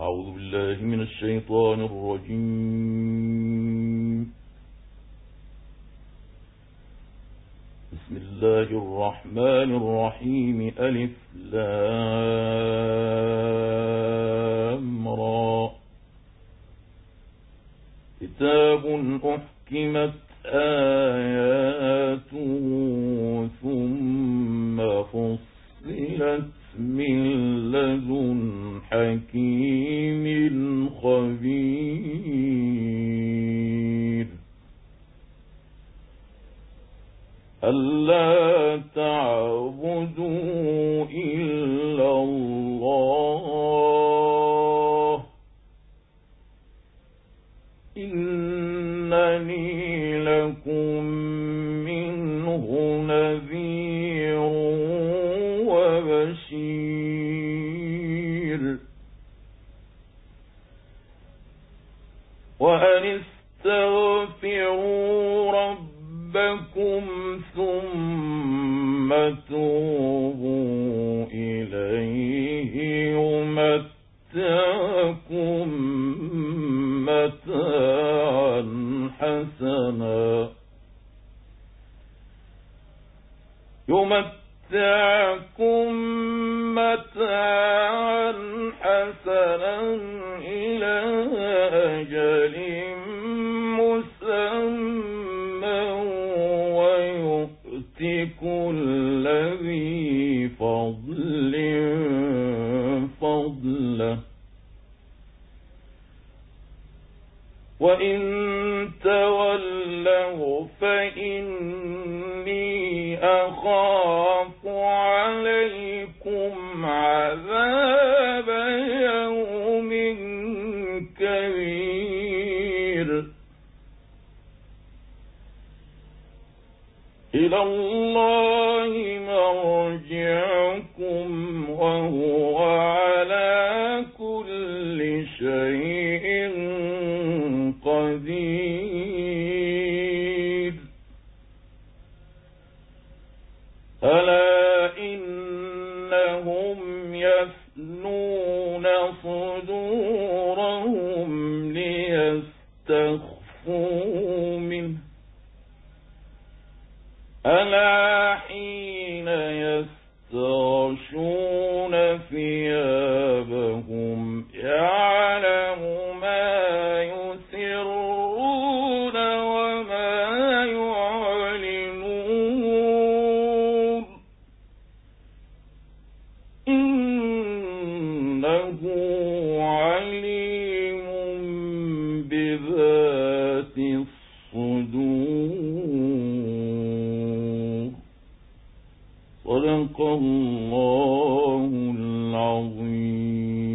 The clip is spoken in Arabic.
أعوذ بالله من الشيطان الرجيم. بسم الله الرحمن الرحيم. ألف لام را. كتاب أحكمت آياته ثم فصلت من لدن حكيم خبير. ألا تعبدوا إلا الله. إنني لكم منه نذير. وأن استغفروا ربكم ثم توبوا إليه يمتعكم متاعا حسنا. يمتعكم متاعا حسنا. وإن تولوا فإني أخاف عليكم عذاب يوم كبير. إلى الله مرجعكم وهو ألا حين يستغشون ثيابهم يعلم ما يسرون وما يعلنون. إنه صدق الله العظيم.